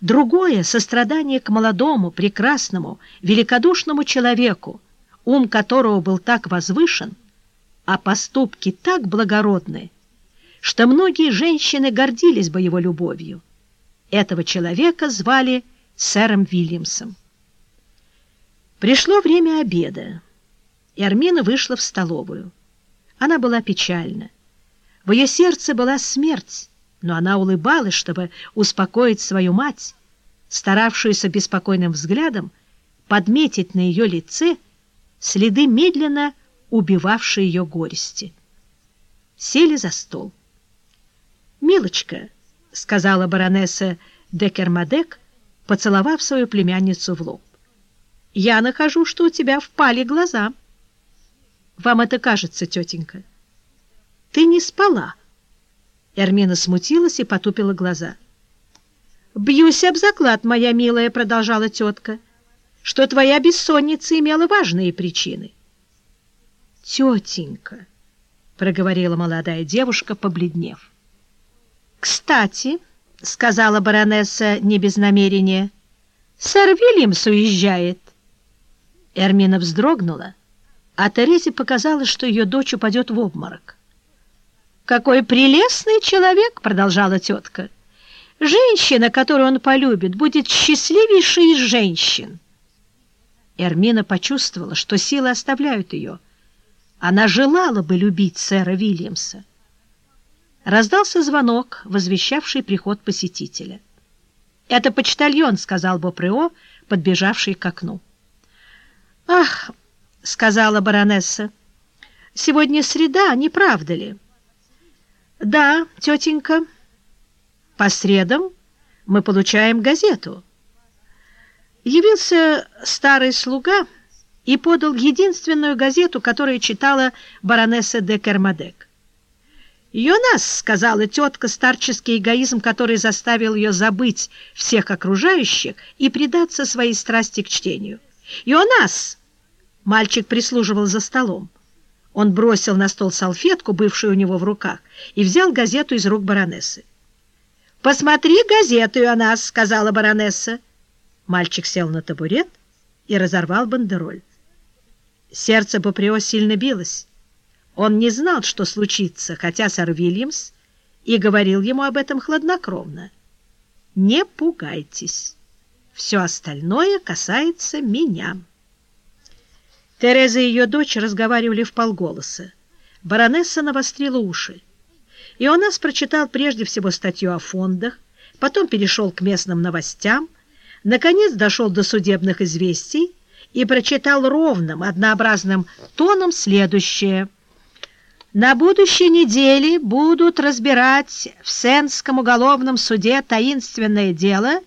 другое — сострадание к молодому, прекрасному, великодушному человеку, ум которого был так возвышен, а поступки так благородны, что многие женщины гордились бы его любовью. Этого человека звали сэром Вильямсом. Пришло время обеда, и Армина вышла в столовую. Она была печальна. В ее сердце была смерть, но она улыбалась, чтобы успокоить свою мать, старавшуюся беспокойным взглядом подметить на ее лице следы медленно убивавшие ее горести. Сели за стол. «Милочка», — сказала баронесса Декермадек, поцеловав свою племянницу в лоб, — «я нахожу, что у тебя впали глаза». «Вам это кажется, тетенька?» «Ты не спала». Эрмина смутилась и потупила глаза. «Бьюсь об заклад, моя милая», — продолжала тетка, «что твоя бессонница имела важные причины». «Тетенька», — проговорила молодая девушка, побледнев. «Кстати», — сказала баронесса не без намерения, — «сэр Вильямс уезжает». Эрмина вздрогнула, а Терезе показалось, что ее дочь упадет в обморок. «Какой прелестный человек!» — продолжала тетка. «Женщина, которую он полюбит, будет счастливейшей из женщин». Эрмина почувствовала, что силы оставляют ее. Она желала бы любить сэра Вильямса. Раздался звонок, возвещавший приход посетителя. «Это почтальон», — сказал Бопрео, подбежавший к окну. «Ах!» — сказала баронесса. «Сегодня среда, не правда ли?» «Да, тетенька, по средам мы получаем газету». Явился старый слуга и подал единственную газету, которую читала баронесса де Кермадек. «Йонас», — сказала тетка, старческий эгоизм, который заставил ее забыть всех окружающих и предаться своей страсти к чтению. «Йонас!» — мальчик прислуживал за столом. Он бросил на стол салфетку, бывшую у него в руках, и взял газету из рук баронессы. «Посмотри газету о нас», — сказала баронесса. Мальчик сел на табурет и разорвал бандероль. Сердце Боприо сильно билось. Он не знал, что случится, хотя сэр Вильямс и говорил ему об этом хладнокровно. «Не пугайтесь. Все остальное касается меня». Тереза и ее дочь разговаривали в полголоса. Баронесса навострила уши. И у нас прочитал прежде всего статью о фондах, потом перешел к местным новостям, наконец дошел до судебных известий и прочитал ровным, однообразным тоном следующее. На будущей неделе будут разбирать в Сенском уголовном суде таинственное дело,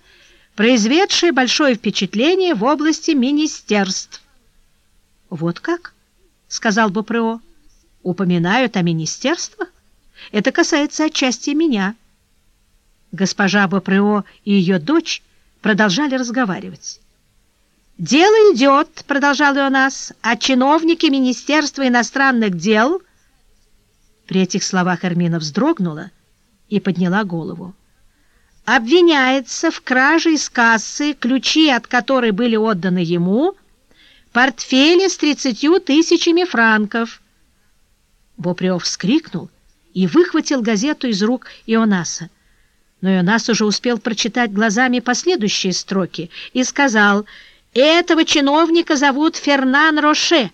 произведшее большое впечатление в области министерств. «Вот как?» — сказал Бопрео. «Упоминают о министерствах? Это касается отчасти меня». Госпожа Бопрео и ее дочь продолжали разговаривать. «Дело идет», — продолжал у нас, — «а чиновники Министерства иностранных дел...» При этих словах Эрмина вздрогнула и подняла голову. «Обвиняется в краже из кассы, ключи от которой были отданы ему...» портфеле с тридцатью тысячами франков. Боприов вскрикнул и выхватил газету из рук Ионаса. Но Ионас уже успел прочитать глазами последующие строки и сказал, «Этого чиновника зовут Фернан Роше».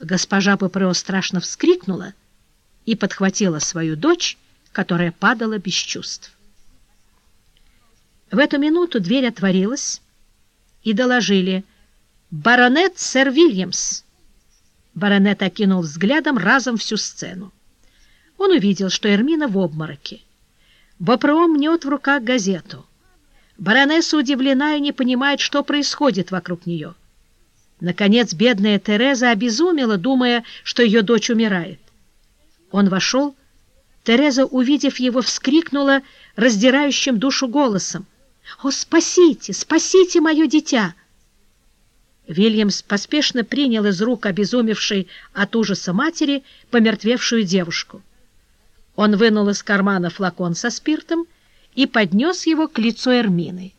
Госпожа Боприо страшно вскрикнула и подхватила свою дочь, которая падала без чувств. В эту минуту дверь отворилась, и доложили — «Баронет сэр Вильямс!» Баронет окинул взглядом разом всю сцену. Он увидел, что Эрмина в обмороке. Бопро мнет в руках газету. Баронесса удивлена и не понимает, что происходит вокруг нее. Наконец, бедная Тереза обезумела, думая, что ее дочь умирает. Он вошел. Тереза, увидев его, вскрикнула раздирающим душу голосом. «О, спасите! Спасите мое дитя!» Вильямс поспешно принял из рук обезумевшей от ужаса матери помертвевшую девушку. Он вынул из кармана флакон со спиртом и поднес его к лицу Эрмины.